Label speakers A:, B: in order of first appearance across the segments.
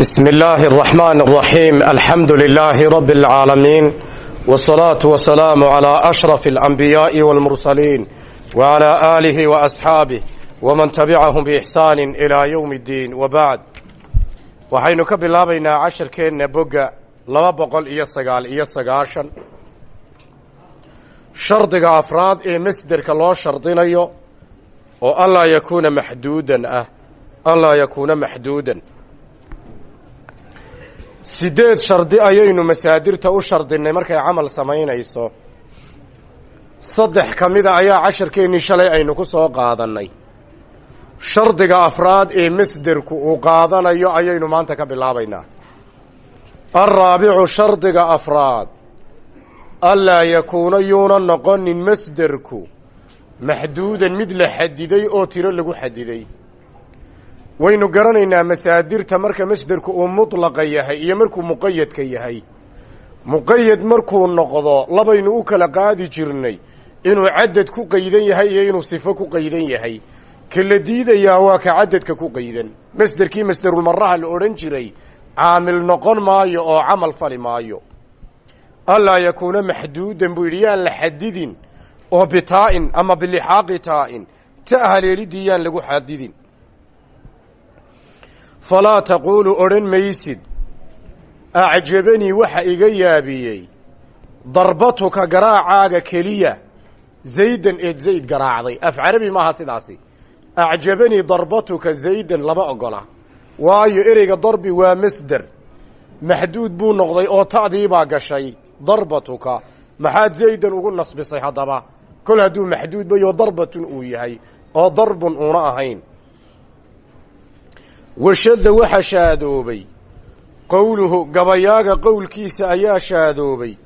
A: بسم الله الرحمن الرحيم الحمد لله رب العالمين والصلاة والسلام على أشرف الأنبياء والمرسلين وعلى آله وأصحابه ومن تبعهم بإحسان إلى يوم الدين وبعد waxaynu ka bilaabaynaa casharkeenna bogga laba boqol iyo sagaal iyo sagaashan shardiga afraad ee masderka loo shardinayo oo anlaa yakuuna maxduudan ah anlaa yakuuna maxduudan siddeed shardi ayaynu masaadirta u shardinay markay camal samaynayso. Saddex ka mida ayaa casharkeennii shalay aynu ku soo qaadannay. Shardiga afraad ee masderku uu qaadanayo ayaynu maanta ka bilaabaynaa. Alraabicu shardiga afraad anlaa yakuuna yuuna noqonin masderku maxduudan mid la xadiday oo tiro lagu xadiday waynu garanaynaa masaadirta marka masderku uu mutlaqa yahay iyo markuu muqayadka yahay. Muqayad markuu noqdo labaynu u kala qaadi jirnay inuu cadad ku qaydan yahay iyo inuu sifo ku qaydan yahay. Ka la diidayaa waa ka cadadka ku qaydan. Masderkii masderulmaraha la odhan jiray caamil noqon maayo oo camal fali maayo. Anlaa yakuuna maxduudan buu yidhi yaan la xadidin oo bitaa'in ama bilixaaqi taa'in. Ta haleelidii yaan lagu xadidin falaa taquulu odhan maysid. Acjabanii waxa iga yaabiyey darbatuka garaacaaga keliya zaydan eed zayd garaacday. Af carabi maaha sidaasi. Acjabanii darbatuka zaydan lama ogola. Waayo ereyga darbi waa masder. Maxduud buu noqday oo ta'dii baa gashay darbatuka. Maxaad zaydan ugu nasbisay haddaba. Kol hadduu maxduud bayo darbatun uu yahay oo darbun uuna ahayn washadda waxa shaadoobay. Qowluhu gabayaaga qowlkiisa ayaa shaadoobay.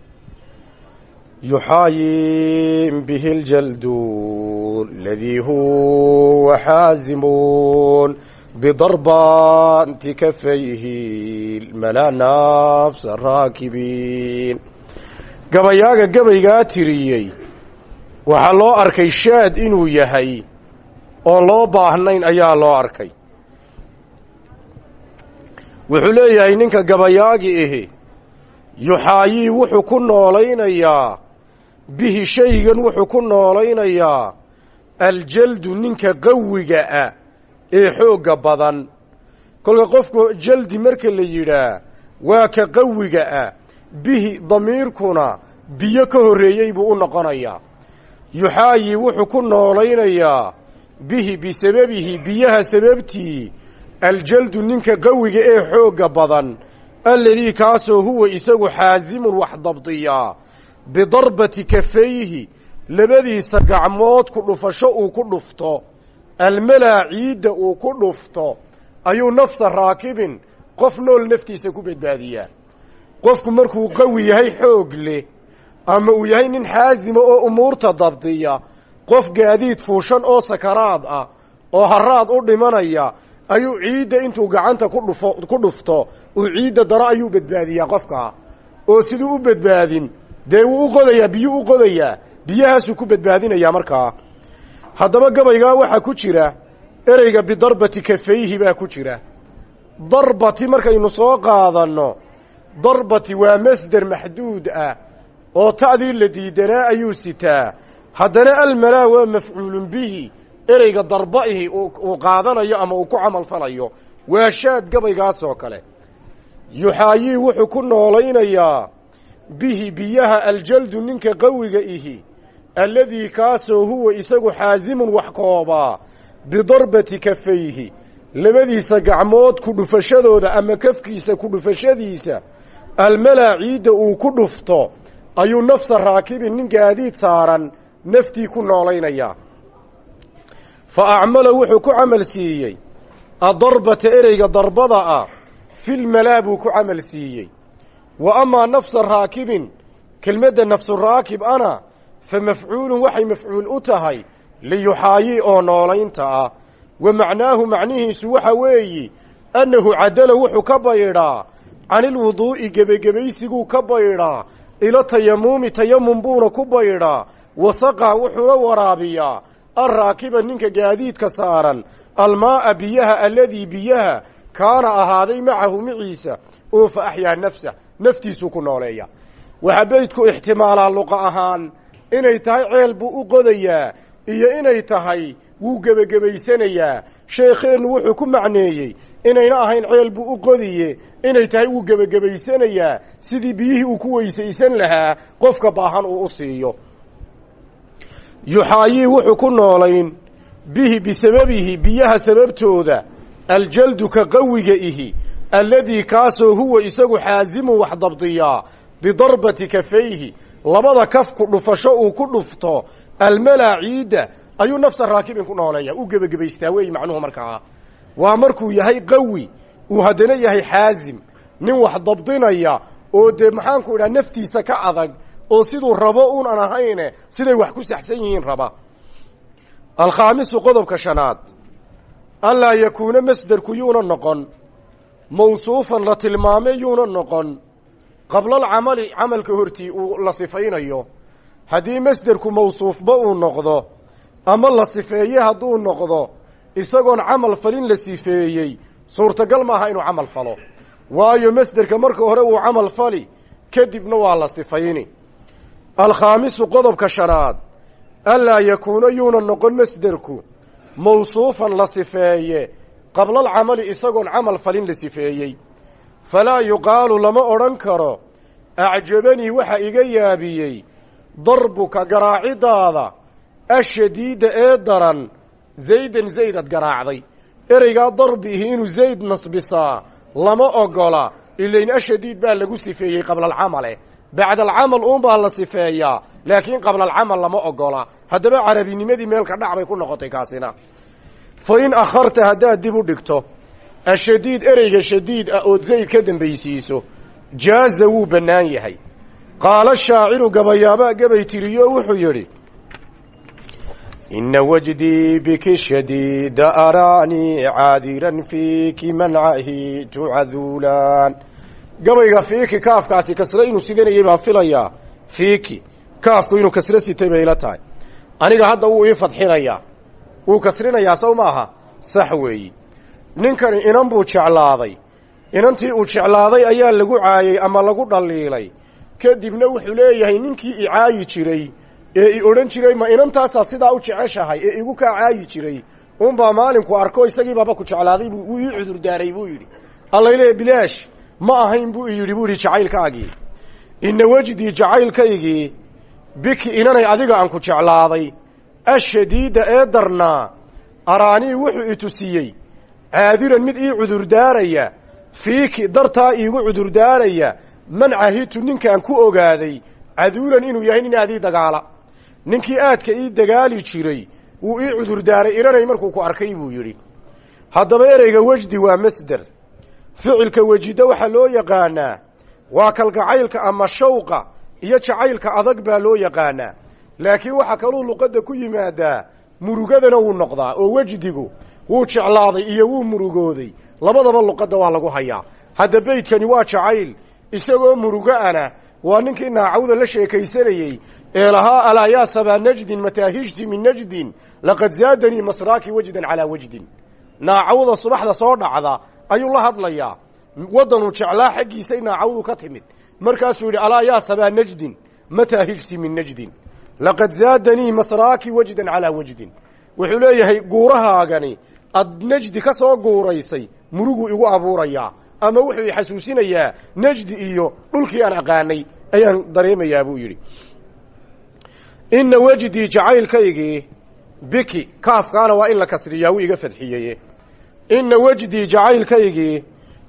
A: Yuxaayin bihi ljaldu ladii huwa xaazimun bidarbanti kafayhi mala nafsa raakibiin. Gabayaaga gabaygaa tiriyey waxaa loo arkay shaad inuu yahay oo loo baahnayn ayaa loo arkay wuxuu leeyahay ninka gabayaagi ahi yuxaayii wuxuu ku noolaynayaa bihi shaygan wuxuu ku noolaynayaa aljaldu ninka qawiga ah ee xoogga badan. Kolka qofku jaldi marka la yidhaah waa ka qawiga ah bihi damiirkuna biyo ka horreeyey buu u noqonayaa. Yuxaayii wuxuu ku noolaynayaa bihi bisababihi biyaha sababtii aljaldu ninka qawiga ee xoogga badan alladii kaasoo huwa isagu xaasimun wax dabdiyaa bidarbati kafayhi labadiisa gacmood ku dhufasho uu ku dhufto almalaa ciidda uu ku dhufto ayuu nafsa raakibin qof nool naftiisa ku badbaadiyaa qofku markuu qawi yahay xoog leh ama uu yahay nin xaasima oo umuurta dabdiya qof gaadiid fuushan oo sakaraad ah oo haraad u dhimanaya ayuu ciidda intuu gacanta ku dhufto uu ciidda daro ayuu badbaadiyaa qofkaa oo siduu u badbaadin dee wuu u qodayaa biyuu u qodayaa biyahaasuu ku badbaadinayaa markaa haddaba gabaygaa waxaa ku jira ereyga bidarbati kafayhi baa ku jira. Darbati markaynu soo qaadanno darbati waa masder maxduud ah. Oo ta'dii la diidanaa ayuu sitaa. Haddana almalaa waa mafcuulun bihi ereyga darba'ihi uu qaadanayo ama uu ku camal falayo waa shaad gabaygaasoo kale. Yuxaayii wuxuu ku noolaynayaa bihi biyaha aljaldu ninka qawiga ihi alladii kaasoo huwa isagu xaasimun wax koobaa bidarbati kafayhi labadiisa gacmood ku dhufashadooda ama kafkiisa ku dhufashadiisa almalaa ciidda uu ku dhufto ayuu nafsa raakibin nin gaadiid saaran naftii ku noolaynayaa fa acmala wuxuu ku camal siiyey. Adarbata ereyga darbada ah filmalaa buu ku camal siiyey. Wa amaa nafsa raakibin kelmadda nafsu raakib ana fa mafcuulun waxay mafcuul u tahay liyuxaayi oo noolaynta ah. Wa macnaahu macnihiisu waxa weeyi annahu cadala wuxuu ka baydhaa canilwuduu'i gebagebaysiguu ka baydhaa ilo tayamuumi tayamum buuna ku baydhaa wasaqa wuxuuna waraabiyaa alraakiba ninka gaadiidka saaran almaa'a biyaha alladii biyaha kaana ahaaday macahu maciisa oo fa axyaa nafsa naftiisuu ku nooleeya waxaa beydku ixtimaalaa luqa ahaan inay tahay ceel buu u qodayaa iyo inay tahay wuu gebagabaysanayaa sheekheennu wuxuu ku macneeyey inayna ahayn ceel buu u qodiye inay tahay wuu gebagabaysanayaa sidii biyihii uu ku weysaysan lahaa qofka baahan uu u siiyo yuxaayii wuxuu ku noolayn bihi bisababihi biyaha sababtooda aljaldu ka qawiga ihi alladii kaasoo huwa isagu xaasimun wax dabdiyaa bidarbati kafayhi labada kafku dhufasho uu ku dhufto almalaa ciidda ayuu nafsa raakibin ku nooleeya u gebagabaystaa weey macnuhu markaa waa markuu yahay qawi uu haddana yahay xaasim nin wax dabdinaya oo dee maxaanku idhaha naftiisa ka adag oo siduu rabo unan ahayne siday wax ku saxsan yihiin raba. Alkhaamisu qodobka shanaad anlaa yakuuna masderku yuuna noqon mawsuufan la tilmaame yuuna noqon qablalcamali camalka hortii uu la sifaynayo. Haddii masderku mawsuufba uu noqdo ama la sifeeye hadduu noqdo isagoon camal falin la sifeeyey suurtagal maaha inuu camal falo. Waayo masderka marka hore uu camal fali kadibna waa la sifayni alkhaamisu qodobka shanaad anlaa yakuuna yuuna noqon masderku mawsuufan la sifeeye qablalcamali isagoon camal falin la sifeeyey falaa yuqaalu lama odhan karo acjabanii waxa iga yaabiyey darbuka garaacidaada ashadiida ee daran zaydan zayd ad garaacday ereygaa darbiihi inuu zayd nasbisaa lama ogola ilayn ashadiid baa lagu sifeeyey qablalcamale bacdalcamal uunbaa la sifeeyaa laakiin qablalcamal lama ogola. Haddaba carabinimadii meelka dhac bay ku noqotay kaasina. Fa in akharta haddaad dib u dhigto ashadiid ereyga shadiid ah ood zayd ka dambaysiiso jaaza wuu bannaan yahay. Qaala shaaciru gabayaabaa gabay tiriyo wuxuu yidhi ina wajdii biki shadiida araanii caadiran fiiki mancahi tucaduulaan gabayga fiiki kaafkaasi kasre inuu sidanayay baan filayaa fiiki kaafku inuu kasre sitay bay ila tahay. Aniga hadda wuu ii fadxinayaa wuu kasrinayaa sow maaha sax weeyi. Ninkani inan buu jeclaaday. Inantii uu jeclaaday ayaa lagu caayey ama lagu dhaliilay. Kadibna wuxuu leeyahay ninkii i caayi jiray ee i odhan jiray ma inantaasaad sidaa u jeceshahay ee igu kaa caayi jiray? Unbaa maalinku arko isagii baaba ku jeclaaday wuu ii cudurdaaray buu yidhi. Allayle bilaash ma ahayn buu yidhi buu yidhi jacaylkaagii ina wejdii jacaylkaygii biki inanay adiga aan ku jeclaaday ashadiida ee darnaa araanii wuxuu i tusiyey caadiran mid ii cudurdaaraya fiiki dartaa iigu cudurdaaraya man cahitu ninkaan ku ogaaday caduulan inuu yahay nin aadii dagaala ninkii aadka ii dagaali jiray wuu ii cudurdaaray inanay markuu ku arkay buu yidhi. Haddaba ereyga wejdi waa masder ficilka wejida waxaa loo yaqaanaa waa kalgacaylka ama shawqa iyo jacaylka adag baa loo yaqaanaa laakiin waxaa kaluu luqadda ku yimaadaa murugadana wuu noqdaa oo wejdigu wuu jeclaaday iyo wuu murugooday. Labadaba luqadda waa lagu hayaa. Hadda beydkani waa jacayl isagoo murugo'ana waa ninkii naacawda la sheekaysanayey ee lahaa alaa yaa sabaa najdin mataahijti min najdin laqad zaadanii masraaki wejdan calaa wejdin naacawda subaxda soo dhacda ayuu la hadlayaa. Waddanuu jeclaa xaggiisay naacawdu ka timid. Markaasuu yidhi alaa yaa sabaa najdin? Mataahijti min najdin? Laqad zaadanii masraaki wejdan calaa wejdin wuxuu leeyahay guurahaagani ad najdi ka soo guuraysay muruguu igu abuurayaa. Ama wuxuu i xasuusinayaa najdi iyo dhulkii aan aqaanay ayaan dareemayaa buu yidhi. Ina wejdii jacaylkaygii biki kaafkaana waa in la kasriyaa wuu iga fadxiyeye ina wejdii jacaylkaygii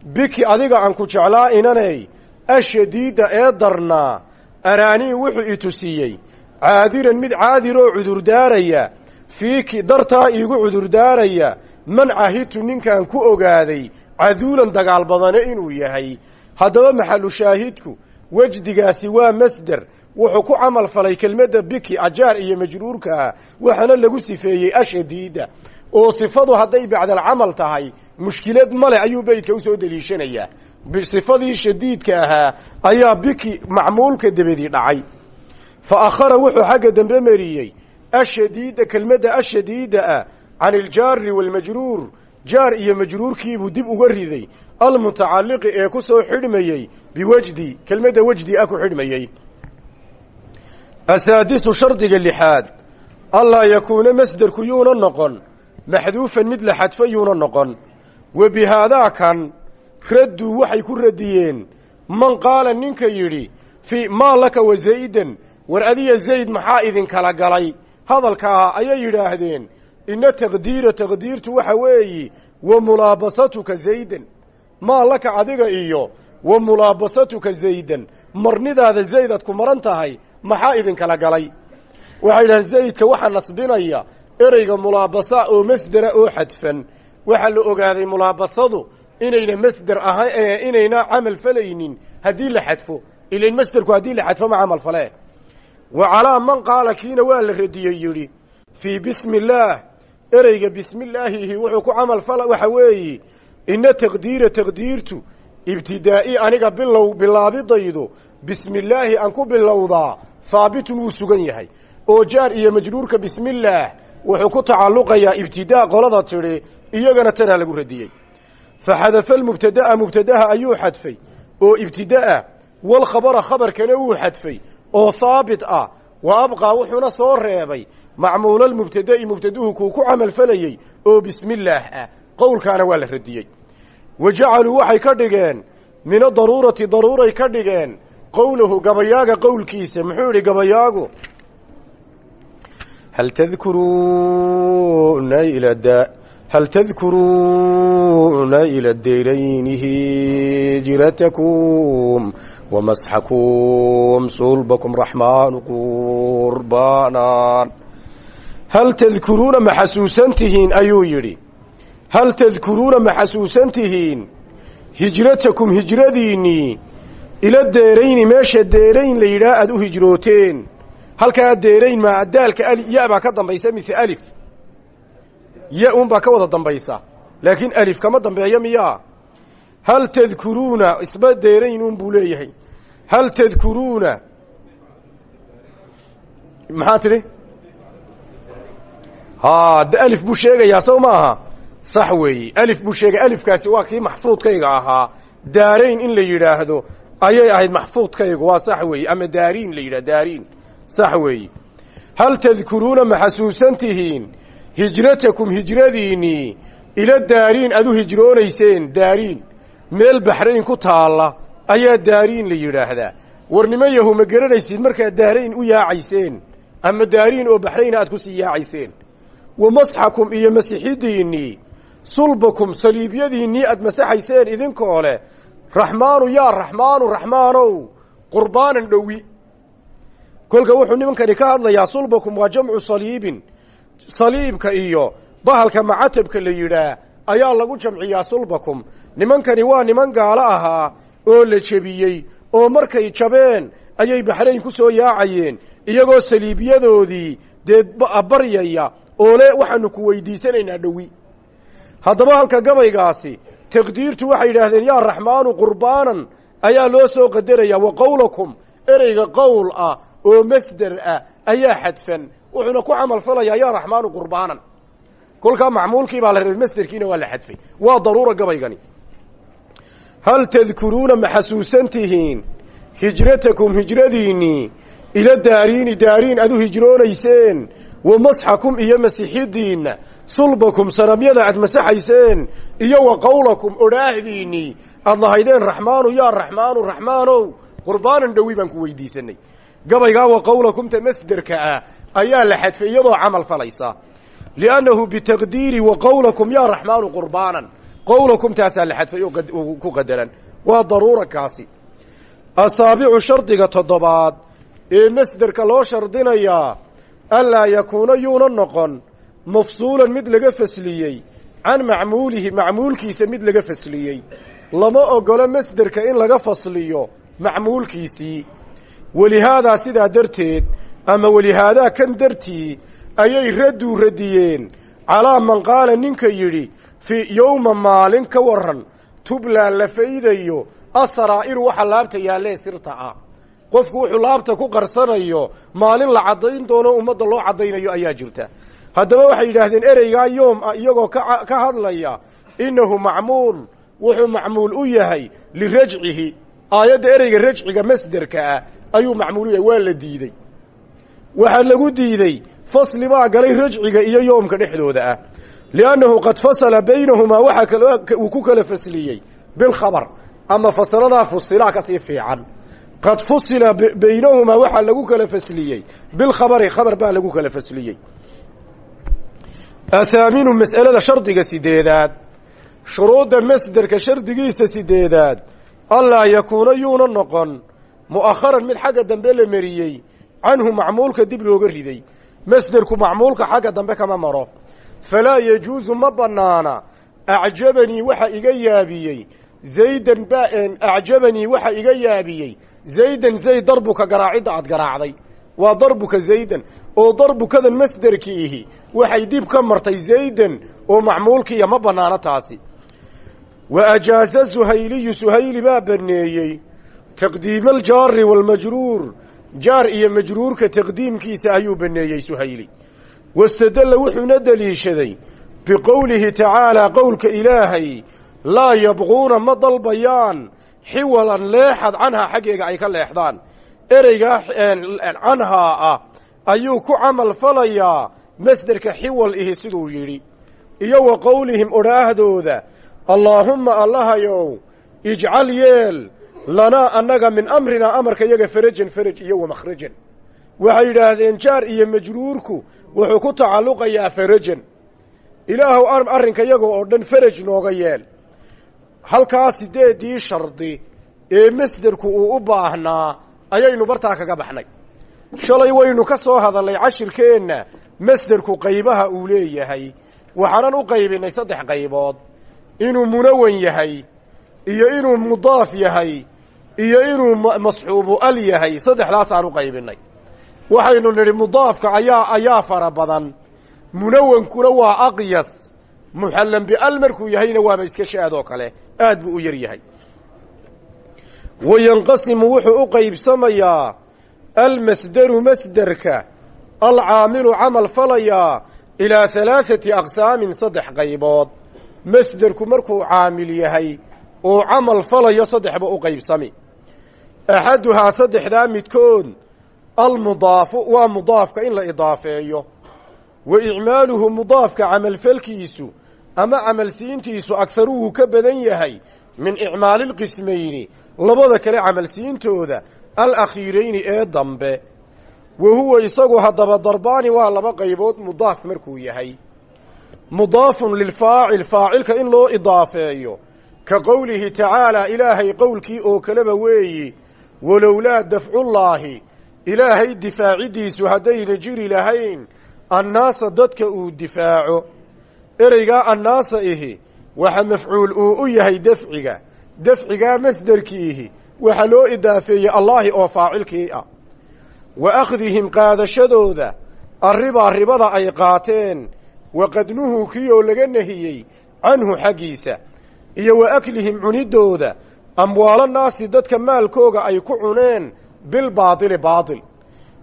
A: biki adiga aan ku jeclaa inanay ashadiida ee darnaa araanii wuxuu i tusiyey caadiran mid caadiroo cudurdaaraya fiiki dartaa iigu cudurdaaraya man cahitu ninkaan ku ogaaday caduulan dagaal badane inuu yahay. Haddaba maxalu shaahidku wejdigaasi waa masder wuxuu ku camal falay kelmadda biki ajaar iyo majruurkaa waxaana lagu sifeeyey ashadiida oo sifadu hadday bacdalcamal tahay mushkilad male ayuu beydka u soo deliishanayaa sifadii shadiidka ahaa ayaa biki macmuulka debedii dhacay. Fa akhara wuxuu xagga dambe mariyey ashadiida kelmadda ashadiida ah can iljaari waalmajruur jaar iyo majruurkiibuu dib uga riday almutacalliqi ee ku soo xidhmayey biwejdi kelmadda wejdi ah ku xidhmayey. Asaadisu shardiga lixaad allaa yakuuna masderku yuuna noqon maxduufan mid la xadfo noqon. Wa bihaadaa kan radduu waxay ku radiyeen. Man qaala ninka yidhi fii maa laka wa zaydan war adiya zayd maxaa idinkala galay? Hadalkaa ayay yidhaahdeen inna taqdiira taqdiirtu waxa weeyi wa mulaabasatuka zaydan. Maa laka adiga iyo wa mulaabasatuka zaydan marnidaada zayd aad ku maran tahay maxaa idinkala galay? Waxay yidhahdeen zaydka waxaa nasbinaya ereyga mulaabasa oo masdera oo xadfan. Waxaa la ogaaday mulaabasadu inayna masder aha inayna camal falaynin haddii la xadfo. Ilain masderku haddii la xadfo ma camal fale wa calaa man qaala kiina waa la radiyey yidhi fii bismi illaah ereyga bismi illaahihi wuxuu ku camal fala waxa weeyi ina taqdiira taqdiirtu ibtidaa'i aniga bilow bilaabidaydu bismi illaahi ku bilowdaa haabitun wuu sugan yahay. Oo jaar iyo majruurka bismillaah wuxuu ku tacalluqayaa ibtidaa qolada tidhi iyagana tanaa lagu radiyey. Fa xadafa almubtada'a mubtadaha ayuu xadfay oo ibtida'a walkhabara khabarkana wuu xadfay oo haabit ah wa abqaa wuxuuna soo reebay macmuulalmubtada'i mubtaduhu kuu ku camal falayey oo bismillaah ah qowlkaana waa la radiyey. Wa jacaluu waxay ka dhigeen min adaruurati daruuray ka dhigeen qowlahu gabayaaga qowlkiisa muxuu yidhi gabayaagu hal tadkuruuna ila hal tadkuruuna ila dayrayni hijratakum wamasxakum sulbakum raxmaanu qurbanan hal tadkuruuna ma xasuusan tihiin ayuu yidhi hal tadkuruuna ma xasuusan tihiin hijratakum hijradiinnii ila deerayni meesha deerayn la yidhaah aad u hijrooteen halkaa deerayn maa daalka ya baa ka dambaysa mise alif? Ya un baa ka wada dambaysa laakiin alif kama dambeeyo miyaa hal tadkuruuna isba deerayn un buu leeyahay. Hal tadkuruuna maxaa tidhi? Alif buu sheegayaa sow maaha? Sax weeyi alif buu sheegay alifkaasi waa kii maxfuudkayga ahaa. Daarayn in la yidhaahdo ayay ahayd maxfuudkaygu waa sax weeye ama daariin la yidhah daariin sax weeye hal tadkuruuna ma xasuusan tihiin? Hijratakum hijradiinnii ila daariin aad u hijroonayseen daariin. Meel baxrayn ku taalla ayaa daariin la yidhaahdaa. War niman yahu ma garanaysid markaad daarayn u yaacayseen ama daariin oo baxrayna aad ku sii yaacayseen. Wa masxakum iyo masixidiinnii sulbakum saliibyadiinnii aad masaxayseen idinkoo leh. Raxmaanu yaa raxmaanu raxmaanow qurbaanan dhowi kolka wuxuu nimankani ka hadlayaa sulbakum waa jamcu saliibin. Saliibka iyo bahalka macatabka la yidhaah ayaa lagu jamciyaa sulbakum nimankani waa niman gaalo ahaa oo la jebiyey oo markay jabeen ayay baxrayn ku soo yaacayeen iyagoo saliibyadoodii dee baryaya oo le waxaanu ku weydiisanaynaa dhowi. Haddaba halka gabaygaasi taqdiirtu waxay yidhaahdeen yaa raxmaanu qurbaanan ayaa loo soo qadarayaa wa qowlakum ereyga qowl ah oo masder ah ayaa xadfan. Wuxuuna ku camal falayaa yaa raxmaanu qurbaanan. Kolkaa macmuulkii baa la reebay masderkiina waa la xadfay. Waa daruura gabaygani. Hal tadkuruuna ma xasuusan tihiin? Hijratakum hijradiinnii ila daariini daariin aad u hijroonayseen. Wa masxakum iyo masixidiinna sulbakum sanamyada aad masaxayseen. Iyo wa qowlakum odhaahdiinnii aad lahaydeen raxmaanu yaa raxmaanu raxmaanow qurbaanan dhowi baan ku weydiisanay gabaygaa wa qowlakumta masderka ah ayaa la xadfay iyadoo camal falaysa. Liannahu bitaqdiiri wa qowlakum yaa raxmaanu qurbaanan. Qowlakum taasaa la xadfay oo ku qadaran. Waa daruura kaasi. Asaabicu shardiga toddobaad ee masderka loo shardinayaa anlaa yakuuna yuuna noqon mafsuulan mid laga fasliyey can macmuulihi macmuulkiisa mid laga fasliyey. Lama ogolo masderka in laga fasliyo macmuulkiisii walihaadaa sidaa darteed ama walihaadaa kan dartii ayay radduu radiyeen calaa man qaala ninka yidhi fii yowma maalin ka waran tublaa la faydayo asaraa'iru waxa laabta yaallee sirta ah qofku wuxuu laabta ku qarsanayo maalin la caddayn doono ummadda loo caddaynayo ayaa jirta haddaba waxay yidhaahdeen ereygaa yoom ah iyagoo ka hadlaya innahu macmuul wuxuu macmuul u yahay lirajcihi aayadda ereyga rajciga masderka ah ayuu macmuul waa la diidey waxaa lagu diidey fasli baa galay rajciga iyo yoomka dhexdooda ah. Liannahu qad fasala baynahumaa uu ku kala fasliyey bilkhabar ama fasaladaa fusilaa ka sii fiican. Qad fusila baynahumaa waxaa lagu kala fasliyey bilkhabari khabar baa lagu kala fasliyey. Athaaminu mas'alada shardiga sideedaad. Shuruudda masderka shardigiisa sideedaad. Allaa yakuuna yuuna noqon mu'akharan mid xagga dambe la meriyey canhu macmuulka dib looga riday. Masderku macmuulka xagga dambe kama maro. Falaa yajuusu ma bannaana. Acjabanii waxa iga yaabiyey. Zaydan ba acjabanii waxa iga yaabiyey. Zaydan zayd darbuka garaacidda aad garaacday. Waa darbuka zaydan. Oo darbukadan masderkiihi waxay dib ka martay zaydan oo macmuulkiiya ma bannaano taasi. Wa ajaaza suhayliyu suhayli baa banneeyey taqdiima aljaari waalmajruur jaar iyo majruurka taqdiimkiisa ayuu banneeyey suhayli. Wastadalla wuxuuna deliishaday biqowlihi tacaalaa qowlka ilaahay laa yabquuna ma dalbayaan xiwalan leexad canhaa xaggeega ay ka leexdaan. Ereygaa canhaa ah ayuu ku camal falayaa masderka xiwal ihi siduu yidhi. Iyo wa qowlihim odhaahdooda allaahumma allahayow ijcal yeel lanaa annaga min amrinaa amarka yaga farajan faraj iyo wa makhrajan waxay yidhaahdeen jaar iyo majruurku wuxuu ku tacalluqayaa farajan ilaahow arrinka yaga oo dhan faraj nooga yeel. Halkaa sideeddii shardi ee masderku uu u baahnaa ayaynu bartaa kaga baxnay. Shalay waynu ka soo hadalnay cashirkeenna masderku qaybaha uu leeyahay. Waxaanan u qaybinay saddex qaybood. Inuu munawan yahay iyo inuu mudaaf yahay iyo inuu masxuubu al yahay saddexdaasaan u qaybinay. Waxaynu nidhi mudaafka ayaa ayaa fara badan. Munawankuna waa aqyas. Muxallan bial markuu yahayna waaba iska shaadoo kale. Aad buu u yar yahay. Wa yanqasimu wuxuu u qaybsamayaa almasderu masderka alcaamilu camal falayaa ilaa halaaثati aqsaamin saddex qaybood. Masderku markuu caamil yahay uu camal falayo saddexba u qaybsami axaduhaa saddexdaa midkood almudaafu waa mudaafka in la idaafeeyo wa icmaaluhu mudaafka camalfalkiisu ama camalsiintiisu agharuhu ka badan yahay min icmaali lqismayni labada kale camalsiintooda alakhiirayni ee dambe wa huwa isagu haddaba darbaani waa laba qaybood mudaaf markuu yahay mudaafun lilfaacil faacilka in loo idaafeeyo ka qowlihi tacaalaa ilaahay qowlkii oo kaleba weeyi walowlaa dafcullaahi ilaahay difaaciddiisu haddayna jiri lahayn annaasa dadka uu difaaco. Ereygaa annaasa ihi waxa mafcuul uu u yahay dafciga. Dafcigaa masderkiihi waxaa loo idaafeeyey allaahi oo faacilkii ah. Wa akhdihim qaadashadooda arribaa ribada ay qaateen. Wa qadnuhu kii oo laga nahiyey canhu xaggiisa. Iyo wa aklihim cunidooda amwaalo naasi dadka maalkooga ay ku cuneen bilbaadili baadil.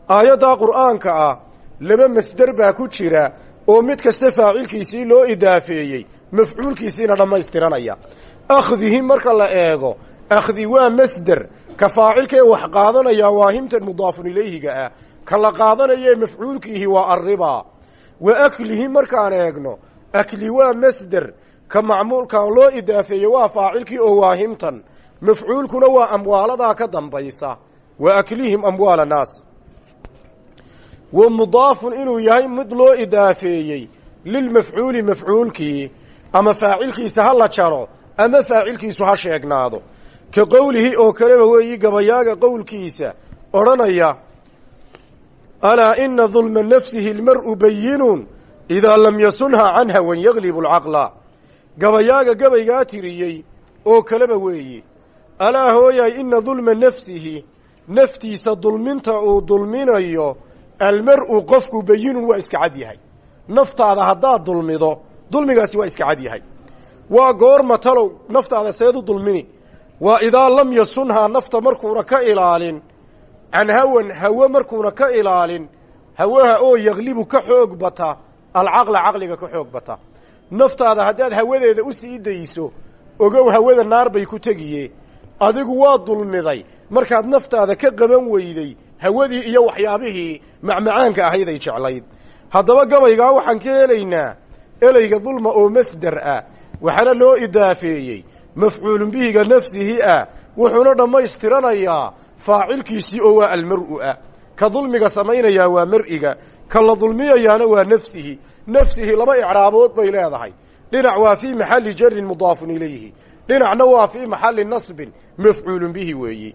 A: Aayaddaa qur'aanka ah laba masder baa ku jira oo mid kasta faacilkiisii loo idaafeeyey mafcuulkiisiina dhammaystiranaya. Akhdihim marka la eego akhdi waa masder ka faacilkee wax qaadanaya waa himtan mudaafun ilayhiga ah ka la qaadanayee mafcuulkiihi waa arribaa wa aklihim markaan eegno akli waa masder ka macmuulkan loo idaafeeyey waa faacilkii oo waa himtan mafcuulkuna waa amwaaladaa ka dambaysa wa aklihim amwaala naas. Wa mudaafun inuu yahay mid loo idaafeeyey lilmafcuuli mafcuulkii ama faacilkiisa ha la jaro ama faacilkiisu ha sheegnaado. Ka qowlihi oo kaleba weeyi gabayaaga qowlkiisa odhanaya alaa ina dulma nafsihi lmar'u bayinun idaa lam yasunha can hawan yaglibu alcaqla. Gabayaaga gabaygaa tiriyey oo kaleba weeyi alaa hooyahay ina dulma nafsihi naftiisa dulminta uu dulminayo almar'u qofku bayinun waa iska cad yahay. Naftaada haddaad dulmido dulmigaasi waa iska cad yahay. Waa goorma talow naftaada seed u dulmini. Waa idaa lam yasunhaa nafta markuuna ka ilaalin can hawan hawe markuuna ka ilaalin hawaha oo yaglibu ka xoog bata alcaqla caqliga ka xoog bata. Naftaada haddaad hawadeeda u sii dayso ogow hawada naar bay ku tegiye adigu waa dulmiday. Markaad naftaada ka qaban weyday hawadii iyo waxyaabihii macmacaanka ahayd ay jeclayd. Haddaba gabaygaa waxaan ka helaynaa ereyga dulma oo masder ah waxaana loo idaafeeyey. Mafcuulun bihiga nafsihi ah wuxuuna dhammaystiranayaa faacilkiisii oo waa almar'u ah. Ka dulmiga samaynayaa waa mar'iga ka la dulmiyayaana waa nafsihi. Nafsihi laba icraabood bay leedahay. Dhinac waa fii maxalli jarin mudaafun ilayhi dhinacna waa fii maxalli nasbin mafcuulun bihi weeyi.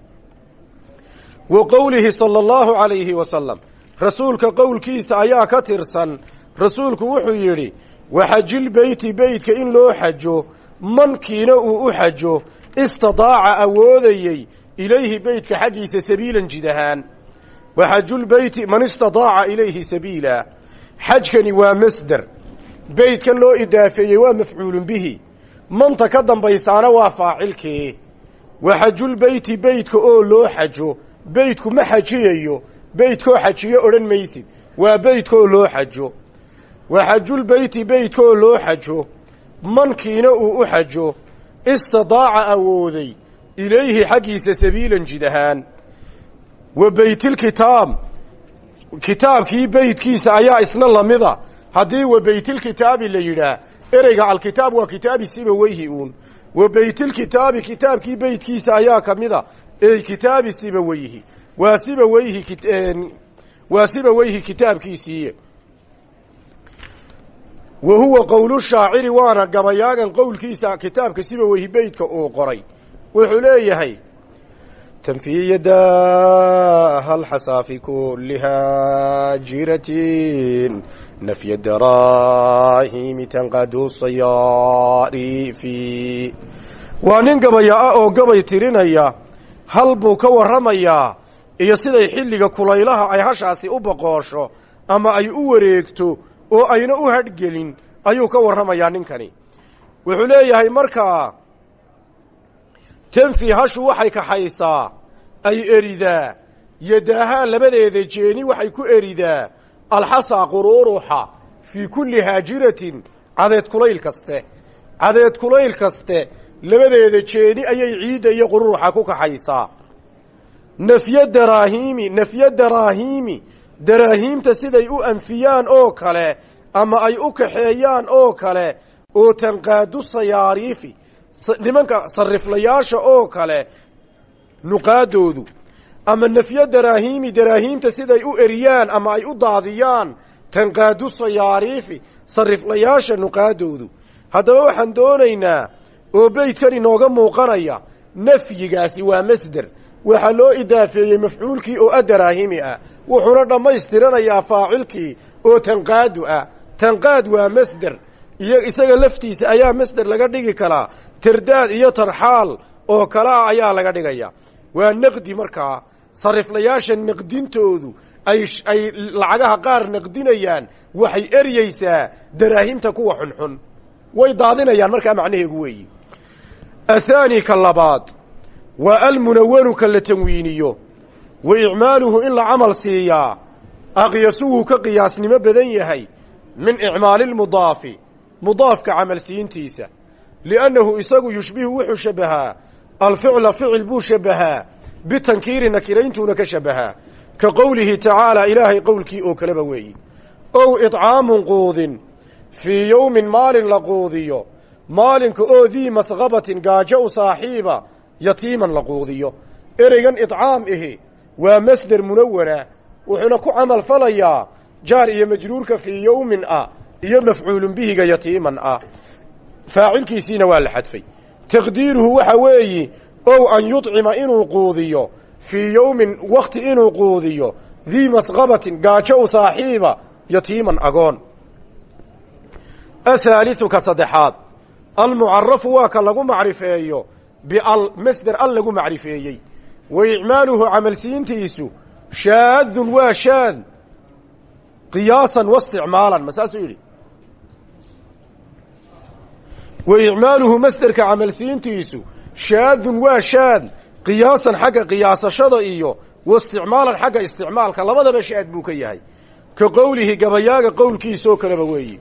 A: Wa qowlihi sala allahu calayhi wasalam rasuulka qowlkiisa ayaa ka tirsan. Rasuulku wuxuu yidhi waxajilbeyti beytka in loo xajo mankiina uu u xajo istidaaca awoodayey ilayhi beytka xaggiisa sabiilan jid ahaan waxajulbeyti man istidaaca ilayhi sabiila. Xajkani waa masder beytkan loo idaafeeyey waa mafcuulun bihi manta ka dambaysaana waa faacilkee waxajulbeyti beytka oo loo xajo beytku ma xajiyayo beytkoo xajiyo odhan maysid waa beytkaoo loo xajo. Waxajulbeyti beytkaoo loo xajo mankiina uu u xajo istidaaca awooday ilayhi xaggiisa sabiilan jid ahaan wa beytilkitaab kitaabkii beytkiisa ayaa isna lamida. Haddii wa beytilkitaabi la yidhaah ereyga alkitaab waa kitaabi sibaweyhi uun. Wa beytilkitaabi kitaabkii beytkiisa ayaa ka mida ey kitaabi sibaweyhi waa sibaweyhi waa sibaweyhi kitaabkiisiiye. Wa huwa qowlu shaaciri waana gabayaagan qowlkiisa kitaabka sibaweyhi beytka uu qoray. Wuxuu leeyahay tanfiy yadaha alxasaa fi kulihaa jiratin نفي الدراهم تنقد الصيار في waa nin gabayaa oo gabay tirinaya hal buu ka warramayaa iyo siday xilliga kulaylaha ay hashaasi u boqoosho ama ay u wareegto oo ayna u hadhgelin ayuu ka warramayaa ninkani wuxuu leeyahay markaa tanfi hashu waxay kaxaysaa ay eridaa yadaahaa labadeeda jeeni waxay ku eridaa alxasaa quruuruxa fii kulli haajiratin cadeed kulayl kaste cadeed kulayl kaste labadeeda jeeni ayay ciidda iyo qururuxa ku kaxaysaa. Nafyo daraahiimi nafyo daraahiimi daraahiimta siday u anfiyaan oo kale ama ay u kaxeeyaan oo kale oo tanqaadu sayaariifi nimanka sariflayaasha oo kale nuqaadoodu ama nafyo daraahiimi daraahiimta siday u eriyaan ama ay u daadiyaan tanqaadu sayaariifi sariflayaasha nuqaadoodu. Haddaba waxaan doonaynaa oo beydkan inooga muuqanaya nafyigaasi waa masder. Waxaa loo idaafeeyey mafcuulkii oo adaraahimi ah wuxuuna dhammaystiranayaa faacilkii oo tanqaadu ah. Tanqaad waa masder iyo isaga laftiisa ayaa masder laga dhigi karaa tardaad iyo tarxaal oo kale ah ayaa laga dhigaya. Waa naqdi markaa sariflayaasha naqdintoodu ay ay lacagaha qaar naqdinayaan waxay eryeysaa daraahimta kuwa xunxun. Way daadinayaan markaa macnaheegu weeyi. Athaani ka labaad waa almunawanu ka la tanwiiniyo. Wa icmaaluhu in la camal siiyaa aqyasu wuu ka qiyaasnimo badan yahay min icmaali lmudaafi mudaafka camal siintiisa. Liannahu isagu yushbihu wuxuu shabbahaa alficla ficil buu shabbahaa bitankiiri nakirayntuuna ka shabbahaa ka qowlihi tacaala ilaahay qowlkii oo kaleba weeyi ow idcaamun quudin fii yowmin maalin la quudiyo maalinka oo dii masqabatin gaajo u saaxiiba yatiiman la quudiyo ereygan idcaam ihi waa masder munawana wuxuuna ku camal falayaa jaar iyo majruurka fii yowmin ah iyo mafcuulun bihiga yatiiman ah faacilkiisiina waa la xadfay taqdiiruhu waxa weeyi ow an yudcima inuu quudiyo fii yowmin wakti inuu quudiyo dii masqabatin gaajo u saaxiiba yatiiman agoon. Athaaliu ka saddexaad almucarafu waa ka lagu macrifeeyo bial masder al lagu macrifeeyey. Wa icmaaluhu camalsiintiisu shaadun waa shaad qiyaasan wa isticmaalan ma saasuu yidhi? Wa icmaaluhu masderka camalsiintiisu shaadun waa shaad. Qiyaasan xagga qiyaasashada iyo wa isticmaalan xagga isticmaalka labadaba shaad buu ka yahay. Ka qowlihi gabayaaga qowlkiisaoo kaleba weeyi.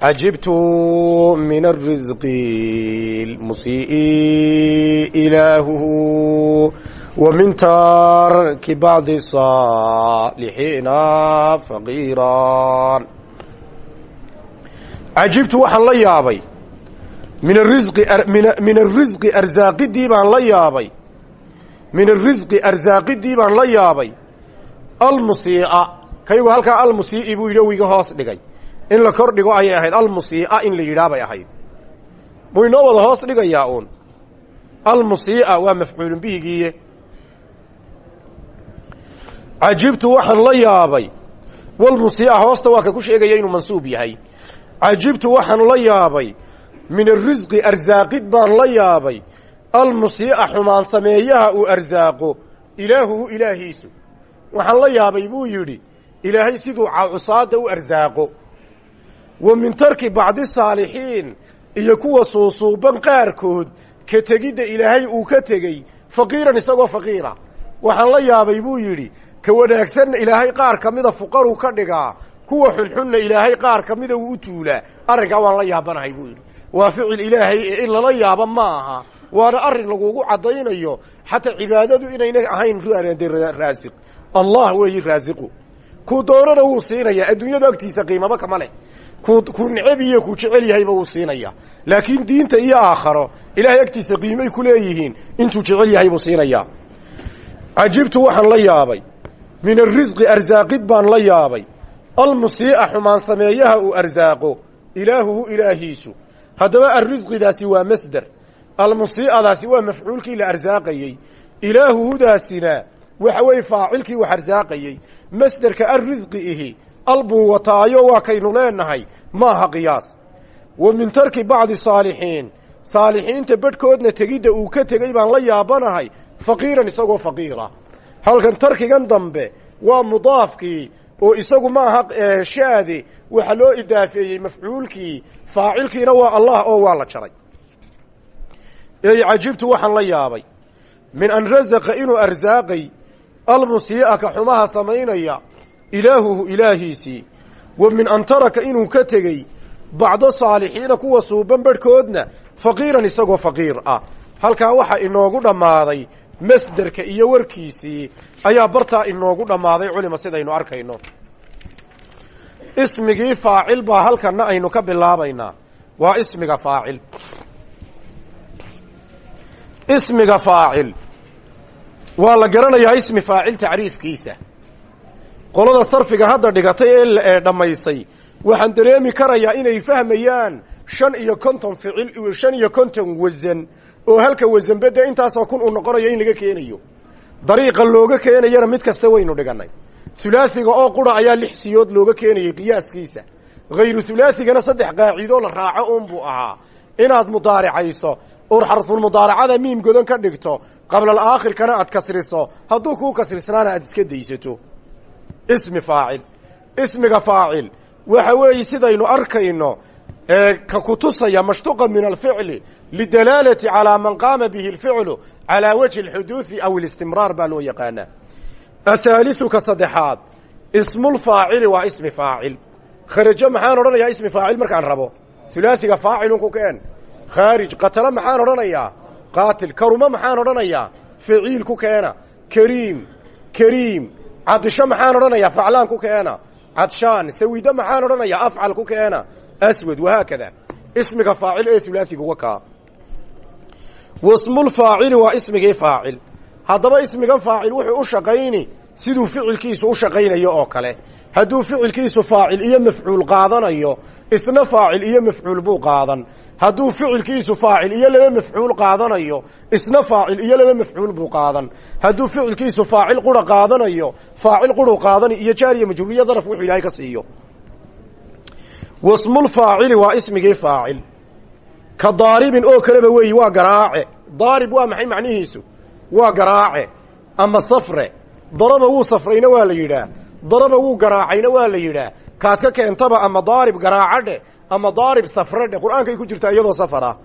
A: Cajibtu min arisqi lmusii'i ilaahuhu wa min tarki bacdi saalixiina faqiiraan cajibtu waxaan la yaabay min arisqi arsaaqidii baan la yaabay. Min arisqi arsaaqidii baan la yaabay. Almusii'a kaygu halkaa almusii'i buu yidhi o iga hoos dhigay. In la kor dhigo ayay ahayd almusii'a in la yidhaah ahayd. Muu inoo wada hoos dhigayaa uun. Almusii'a waa mafcuulun bihigiiye. Cajibtu waxaan la yaabay. Walmusii'a hoosta waa ka ku sheegaya inuu mansuub yahay. Cajibtu waxaan la yaabay min arisqi arsaaqid baan la yaabay. Almusii'a xumaan sameeyaha uu arsaaqo ilaahuhu ilaahiisu. Waxaan la yaabay buu yidhi ilaahay siduu cawcusaada u arsaaqo wa min tarki bacdi saalixiin iyo kuwa suusuuban qaarkood ka tegidda ilaahay uu ka tegey faqiiran isagoo faqiira. Waxaan la yaabay buu yidhi ka wanaagsanna ilaahay qaar ka mida fuqaruu ka dhigaa kuwa xunxunna ilaahay qaar ka mida uu u tuulaa. Arrinkaa waan la yaabanahay buu yidhi waa ficil ilaahay ee in lala yaabo ma aha waana arrin lagugu caddaynayo. Xataa cibaadadu inayna ahayn raasiq. Allah weeyi raasiqu. Kuu doonana wuu siinayaa. Adduunyada agtiisa qiimaba kama leh. Ku kuu neceb iyo kuu jecel yahayba wuu siinayaa. Laakiin diinta iyo aakharo ilaahay agtiisa qiimay ku leeyihiin intuu jecel yahay buu siinayaa. Cajibtu waxaan la yaabay. Min arisqi arsaaqid baan la yaabay. Almusii'a xumaan sameeyaha uu arsaaqo ilaahuhu ilaahiisu haddaba arrisqidaasi waa masder. Almusii'adaasi waa mafcuulkii la arsaaqayey ilaahuhudaasina waxa weeye faacilkii wax arsaaqayey masderka arrisqi ihi albuu wataayo waa kaynu leenahay maaha qiyaas. Wa min tarki bacdi saalixiin saalixiinta bedhkoodna tegidda uu ka tegey baan la yaabanahay faqiiran isagoo faqiira. Halkan tarkigan dambe waa mudaafkii oo isagu maaha shaade waxa loo idaafeeyey mafcuulkii faacilkiina waa allah oo waa la jaray. Ey cajibtu waxaan la yaabay. Min an rasaqa inuu arsaaqay almusii'a ka xumaha samaynaya ilaahuhu ilaahiisii wa min an taraka inuu ka tegey bacdo saalixiina kuwa suuban bedhkoodna faqiiran isagoo faqiir ah. Halkaa waxaa inoogu dhammaaday masderka iyo warkiisii ayaa bartaa inoogu dhammaaday culima sidaynu arkayno ismigii faacil baa halkanna aynu ka bilaabaynaa. Waa ismiga faacil. Ismiga faacil. Waa la garanayaa ismi faacil tacriifkiisa. Qolada sarfiga hadda dhigatay ee dhammaysay. Waxaan dareemi karayaa inay fahmayaan shan iyo konton ficil shan iyo konton wasan oo halka wasanbedda intaasoo kun uu noqonayo in laga keenayo. Dariiqa looga keenayana mid kasta waynu dhigannay hulaasiga oo qura ayaa lix siyood looga keenayay qiyaaskiisa. Hayru hulaasigana saddex qaacidoo la raaco un buu ahaa. Inaad mudaaricayso oor xarfulmudaaracada miim godan ka dhigto qablal aakhirkana aad kasriso. Hadduu kuu kasrisnaana aad iska daysato. Ismi faacil. Ismiga faacil. Waxa weeye sidaynu arkayno ee ka kutusaya mashtuqa min alficli lidalaalati calaa man qaama bihi alficlu calaa wajhi alxuduudi aw اlistimraar baa loo yaqaanaa athaaliثu ka saddexaad ismulfaacili waa ismi faacil. Kharajo maxaan odhanayaa ismi faacil markaan rabo? Hulaasiga faacilun ku keen. Khaarij qatalo maxaan odhanayaa? Qaatil karumo maxaan odhanayaa? Faciil ku keena. Kariim kariim. Cadisho maxaan odhanayaa? Faclaan ku keena. Cadshaan sawido maxaan odhanayaa? Afcal ku keena. Aswad wahaakada. Ismiga faacil ee hulaasiga wakaa wasmulfaacili waa ismigii haddaba ismigan faacil wuxuu u shaqayni siduu ficilkiisu u shaqaynayo oo kale. Hadduu ficilkiisu faacil iyo mafcuul qaadanayo isna faacil iyo mafcuul buu qaadan. Hadduu ficilkiisu faacil iyo laba mafcuul qaadanayo isna faacil iyo laba mafcuul buu qaadan. Hadduu ficilkiisu faacil qura qaadanayo faacil quru qaadani iyo jaariya majruuriya daraf wuxuu ilaahay ka siiyo. Wasmulfaacili waa ismigii faacil. Ka daaribin oo kaleba weeyi waa garaace. Daarib waa maxay macnihiisu waa garaace ama safre daraba wuu safrayna waa la yidhaah daraba wuu garaacayna waa la yidhaah kaad ka keentaba ama daarib garaacadhe ama daarib safredhe qur'aankay ku jirtaa iyadoo safara.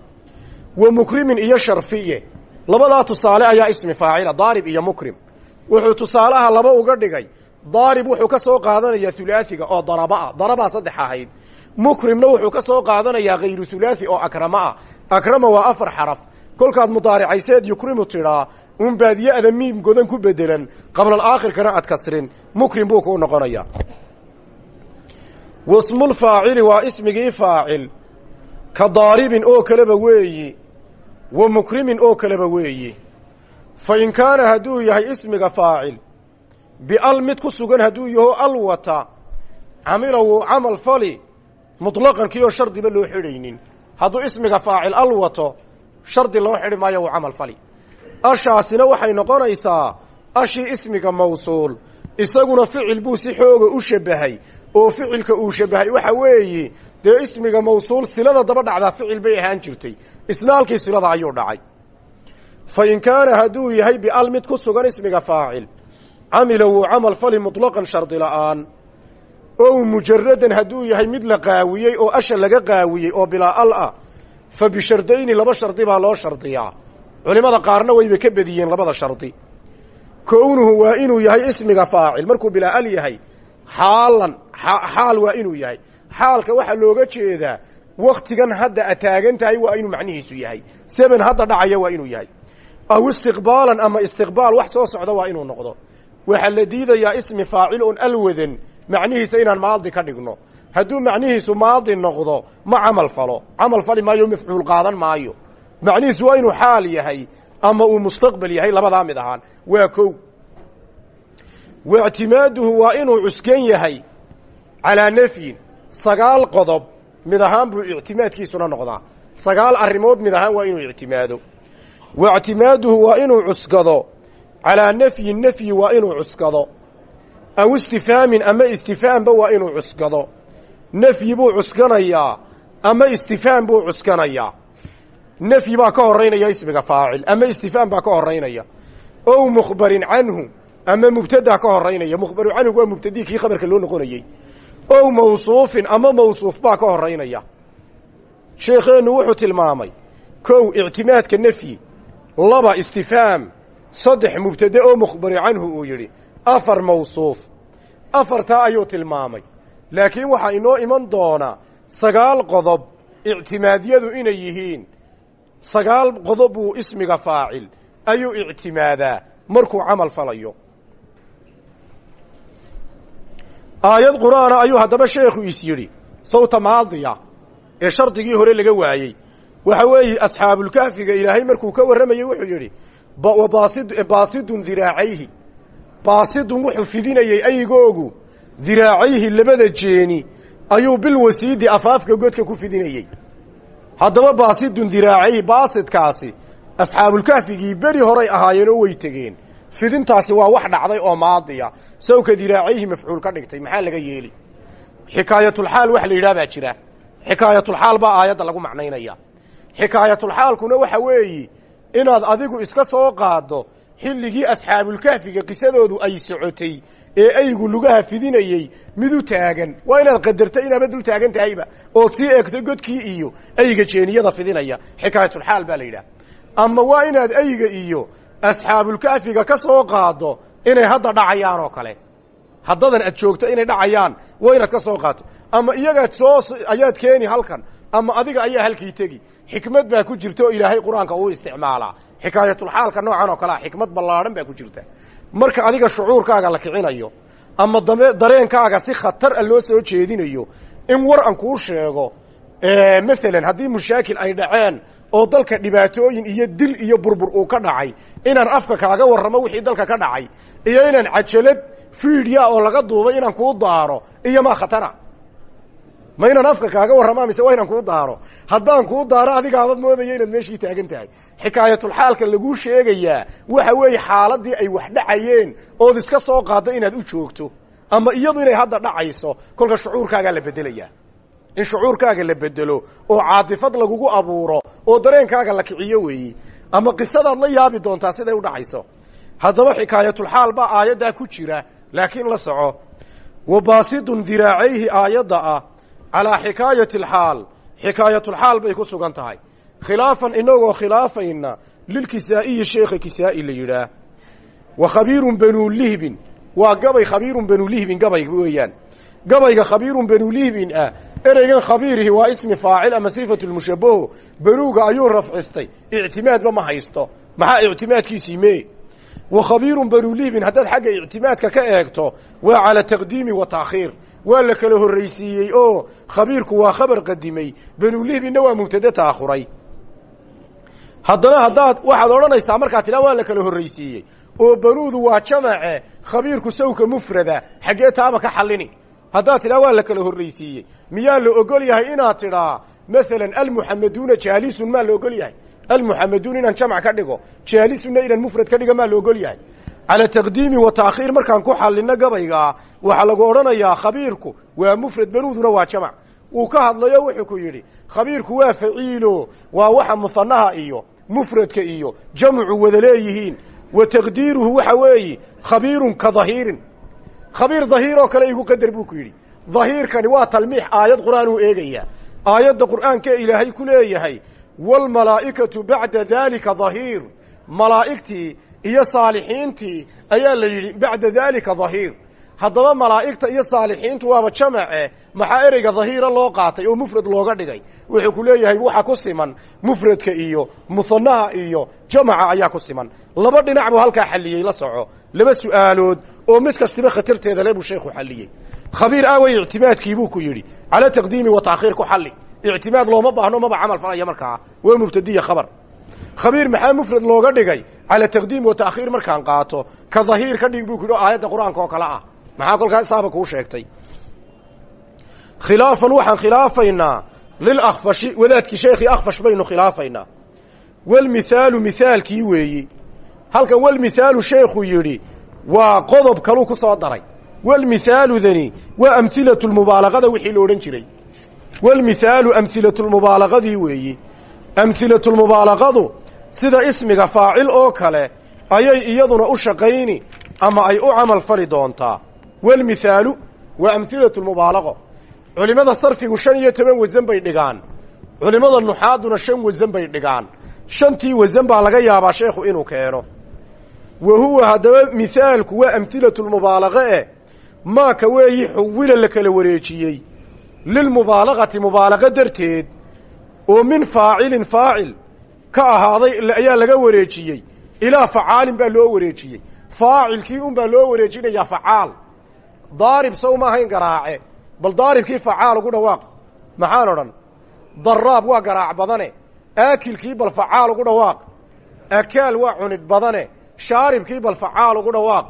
A: Wa mukrimin iyo sharfiye. Labadaa tusaale ayaa ismi faacila daarib iyo mukrim. Wuxuu tusaalaha laba uga dhigay. Daarib wuxuu ka soo qaadanayaa hulaasiga oo daraba ah darabaa saddex ahayd. Mukrimna wuxuu ka soo qaadanayaa khayru hulaathi oo akrama ah. Akrama waa afar xaraf. Kolkaad mudaaricayseed yukrimu tidhaa un baadiya'da miim godan ku bedelan qablalaakhirkana aad kasrin mukrim buu kuu noqonayaa wasmulfaacili waa ismigii faacil. Ka daaribin oo kaleba weeyi wa mukrimin oo kaleba weeyi. Fa in kaana hadduu yahay ismiga faacil bial mid ku sugan hadduu yaho al wata camila wuu camal fali muطlaqan kii oo shardiba loo xidhaynin. Hadduu ismiga faacil al wato shardi loo xidhi maayo wuu camal fali ashaasina waxay noqonaysaa ashii ismiga mawsuul. Isaguna ficil buu si xooga u shabahay. Oo ficilka uu shabahay waxa weeye dee ismiga mawsuul silada daba dhacdaa ficil bay ahaan jirtay. Isna halkii silada ayuu dhacay. Fa in kaana hadduu yahay bial mid ku sugan ismiga faacil camila wuu camal fali muطlaqan shardi la'aan. Ow mujaradan hadduu yahay mid la qaawiyey oo asha laga qaawiyey oo bilaa al ah fa bishardayni laba shardi baa loo shardiyaa culimmada qaarna wayba ka bediyeen labada shardi. Kownuhu waa inuu yahay ismiga faacil. Markuu bilaa al yahay xaalan xaal waa inuu yahay. Xaalka waxaa looga jeedaa waktigan hadda a taagan tahay waa inuu macnihiisu yahay. Seben hadda dhacaya waa inuu yahay. Aw istiqbaalan ama istiqbaal wax soo socda waa inuu noqdo. Waxaa la diidayaa ismi faacil oon alwadan macnihiisa inaan maadi ka dhigno. Hadduu macnihiisu maadi noqdo ma camal falo. Camal fali maayo mafcuul qaadan maayo macnihiisu waa inuu xaal yahay ama uu mustaqbal yahay labadaa mid ahaan. Waa kow. Waictimaaduhu waa inuu cuskan yahay calaa nafyin. Sagaal qodob mid ahaan buu ictimaadkiisuna noqdaa. Sagaal arrimood mid ahaan waa inuu ictimaado. Waictimaaduhu waa inuu cuskado calaa nafyin. Nafyi waa inuu cuskado. Aw istifhaamin ama istifhaamba waa inuu cuskado. Nafyi buu cuskanayaa ama istifhaam buu cuskanayaa nafyi baa ka horaynaya ismiga faacil ama istifhaam baa ka horaynaya ow mukhbarin canhu ama mubtadaa ka horaynaya mukhbaru canhu waa mubtadii kii khabarka loo noqonayey ow mawsuufin ama mawsuuf baa ka horaynaya sheekheennu wuxuu tilmaamay kow ictimaadka nafyi laba istifhaam saddex mubtade oo mukhbari canhu uu yidhi afar mawsuuf. Afartaa ayuu tilmaamay. Laakiin waxaa inoo iman doonaa sagaal qodob ictimaadyadu inay yihiin sagaal qodob buu ismiga faacil ayuu ictimaadaa markuu camal falayo. Aayad qur'aana ayuu haddaba sheekhu is yidhi sawta maadiya ee shardigii hore laga waayey. Waxa weeye asxaabulkahfiga ilaahay markuu ka warramayey wuxuu yidhi baasidun diraacayhi. Baasidun wuxuu fidinayey aygoogu diraacayhi labada jeeni ayuu bilwasiidi afaafka godka ku fidinayey haddaba baasidun diraacayhi baasidkaasi asxaabulkahfigii beri horay ahaayeenoo way tegeen. Fidintaasi waa wax dhacday oo maadiya. Sawka diraacayhi mafcuul ka dhigtay maxaa laga yeeli xikaayatulxaal wax la yidhaha baa jira xikaayatulxaal baa aayadda lagu macnaynaya xikaayatulxaalkuna waxa weeyi inaad adigu iska soo qaaddo xilligii asxaabulkahfiga qisadoodu ay socotay ee aygu lugaha fidinayey midu taagan. Waa inaad qadarta inaaba dul taagan tahayba ood sii eegto godkii iyo ayga jeeniyada fidinaya. Xikaayatulxaal baa la yidhaha. Ama waa inaad ayga iyo asxaabulkahfiga ka soo qaaddo inay hadda dhacayaan oo kale. Haddadan aad joogto inay dhacayaan waa inaad ka soo qaato. Ama iyagaad soo ayaad keeni halkan ama adiga ayaa halkii tegi. Xikmad baa ku jirta oo ilaahay qur'aanka uu isticmaalaa xikaayatulxaalka noocan oo kalea xikmad ballaadhan baa ku jirta. Marka adiga shucuurkaaga la kicinayo ama dame dareenkaaga si khatar a loo soo jeedinayo in war an kuu sheego maalan haddii mushaakil ay dhaceen oo dalka dhibaatooyin iyo dil iyo burbur uu ka dhacay inaan afka kaaga warramo wixii dalka ka dhacay iyo inaan cajalad fiidya oo laga duubay inaan kuu daaro iyo maa khatara ma inaan afka kaaga warrama mise waa inaan kuu daaro? Haddaan kuu daaro adigaaba moodaya inaad meeshii taagan tahay. Xikaayatulxaalka laguu sheegayaa waxa weeye xaaladii ay wax dhacayeen ood iska soo qaadda inaad u joogto. Ama iyadu inay hadda dhacayso kolka shucuurkaagaa la bedelayaa in shucuurkaaga la bedelo oo caatifad lagugu abuuro oo dareenkaaga la kiciyo weeyi. Ama qisadaad la yaabi doontaa siday u dhacayso. Haddaba xikaayatulxaal baa aayaddaa ku jira laakiin la soco. Wa baasidun diraacayhi aayadda ah calaa xikaayati alxaal xikaayatulxaal bay ku sugan tahay. Khilaafan inagoo khilaafayna lilkisaa'iyi sheekha kisaa'i la yidhaah. Wa khabiirun banuu lihbin. Waa gabay khabiirun banuu lihbin gabay weeyaan. Gabayga khabiirun benuliibin ah ereygan khabiirihi waa ismi faacil ama sifatu lmushabaho benuuga ayuu rafcistay. Ictimaadba ma haysto. Maxaa ictimaadkiisii mee? Wa khabiirun benuliibin haddaad xagga ictimaadka ka eegto waa cala taqdiimi wa waa la kala horraysiiyey oo khabiirku waa khabar qadimay. Benuliibinna waa mubtade taakhuray haddana haddaad waxaad odhanaysaa markaa tidhaa waa la kala horraysiiyey. Oo banuudu waa jamace khabiirku sawka mufrada xaggee taaba ka xallini. Haddaad tidhaa waa la kala horraysiiyey. Miyaa la ogol yahay inaad tidhaa maalan almuxamaduuna jaalisun maa la ogol yahay? Almuxamaduun inaan jamc ka dhigo jaalisunna inaan mufrad ka dhiga maa la ogol yahay cala taqdiimi wa taakhiir markaan ku xallino gabaygaa waxaa lagu odhanayaa khabiirku waa mufrad banuuduna waa jamac wuu ka hadlayo wuxuu ku yidhi khabiirku waa faciilo waa waxa musanaha iyo mufradka iyo jamcu wada leeyihiin wa taqdiiruhu waxa weeye khabiirun ka dahiirin khabiir dahiir oo kale igu qadar buu ku yidhi dahiirkani waa talmiix aayad qur'aan uu eegayaa aayadda qur'aanka ilaahay ku leeyahay bacda daalika dahiir malaa'igtii iyo saalixiintii ayaa la yidhi bacda daalika dahiir. Haddaba malaa'igta iyo saalixiintu waaba jamace maxaa ereyga dahiira loo qaatay oo mufrad looga dhigay? Wuxuu ku leeyahay waxa ku siman mufradka iyo musanaha iyo jamaca ayaa ku siman. Laba dhinac buu halkaa xalliyey la soco. Laba su'aalood oo mid kastiba khatarteeda le buu sheekhu xalliyey. Khabiir aaway ictimaadkii buu ku yidhi cala taqdiimi wa taakhiir ku xalli. Ictimaad looma baahno maba camal falaya markaa waa mubtadiya khabar khabiir maxaa mufrad looga dhigay cala taqdiim wa taakhiir markaan qaato. Ka dahiir ka dhig buu ku yidhi aayadda qur'aanka oo kale ah. Maxaa kolkaa saaba kuu sheegtay? Khilaafan waxaan khilaafaynaa lilakfashi wadaadkii sheekhii akfash baynu khilaafaynaa. Walmihaalu mihaalkii weeyi. Halkan walmihaalu sheekhu yidhi waa qodob kaluu ku soo daray. Walmihaaludani waa amhilatulmubaalaqada wixii la odhan jiray. Walmihaalu amhilatulmubaalaqadii weeyi amhilatulmubaalaqadu sida ismiga faacil oo kale ayay iyaduna u shaqayni ama ay u camal fali doontaa. Walmihaalu waa amhilatu lmubaalaqo culimmada sarfigu shan iyo toban wasan bay dhigaan. Culimmada nuxaaduna shan wasan bay dhigaan. Shantii wasan baa laga yaabaa sheekhu inuu keeno. Wa huwa haddaba mihaalku waa amhilatu lmubaalaqo eh maaka weeyi xuwila la kala wareejiyey. Lilmubaalaqati mubaalaqo darteed oo min faacilin faacil ka ahaaday ayaa laga wareejiyey. Ilaa facaalin baa loo wareejiyey. Faacilkii un baa loo wareejinayaa facaal. Daarib sow ma ahayn garaace bal daaribkii facaal ugu dhawaaq. Maxaan odhan? Daraab waa garaac badane aakilkii bal facaal ugu dhawaaq. Akaal waa cunid badane shaaribkii bal facaal ugu dhawaaq.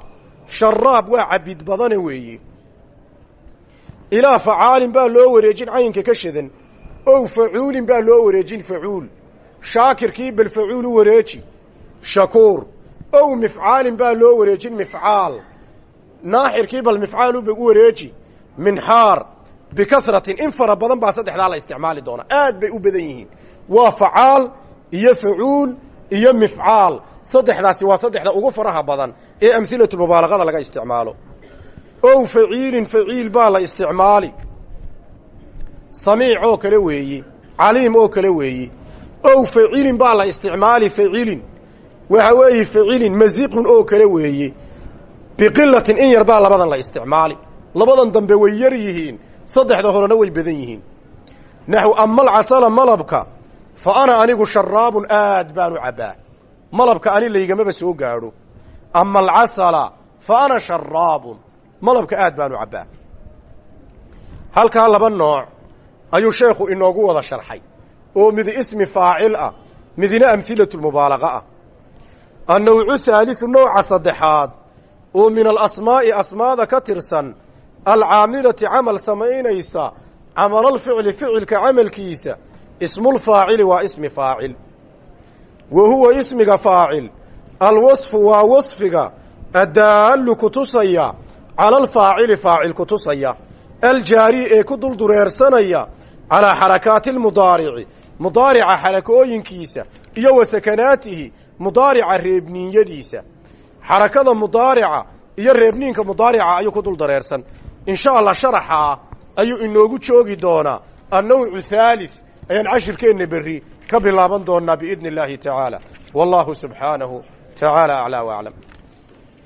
A: Sharaab waa cabid badane weeye. Ilaa facaalin baa loo wareejin cayinka ka shadan ow facuulin baa loo wareejin facuul shaakirkii bal facuul u wareeji. Shakuur. Ow mifcaalin baa loo wareejin mifcaal naaxirkii bal mifcaal u wareeji. Minxaar. Bikasratin in fara badan baa saddexdaa la isticmaali doonaa aad bay u badan yihiin. Waa facaal iyo facuul iyo mifcaal saddexdaasi waa saddexda ugu faraha badan ee amhilatulmubaalaqada laga isticmaalo. Ow samiic oo kale weeye caliim oo kale weeye ow facilin baa la isticmaali facilin waxa weeye facilin masiqun oo kale weeye biqilatin in yar baa labadan la isticmaali labadan dambe way yar yihiin saddexda horena way badan yihiin. Naxw amalcasala malabka fa ana anigu sharaabun aad baanu cabbaa malabka ani laygamaba soo gaadho. Ama alcasala fa ana sharaabun malabka aad baanu halkaa laba nooc ayuu sheekhu inoogu wada sharxay. Oo mid ismi faacil ah midna amhilatulmubaalaqa ah. Annawcu haaliu nooca saddexaad oo min alasmaa'i asmaada ka tirsan alcaamilati camal samaynaysa camalalficli ficilka camalkiisa ismulfaacili waa ismi faacil. Wa huwa ismiga faacil alwasfu waa wasfiga addaallu ku tusaya cala alfaacili faacil ku tusaya aljaari ee ku duldureersanaya calaa xarakaati almudaarici mudaarica xarakooyinkiisa iyo wa sakanaatihi mudaarica reebniinyadiisa xarakada mudaarica iyo reebniinka mudaarica ayuu ku dul dareersan in sha allah sharaxaa ayuu inoogu joogi doonaa annawcu haalith ayaan cashirkeenna berri ka bilaaban doonaa biidni illaahi tacaala wallahu subxaanahu tacaala aclaa waclam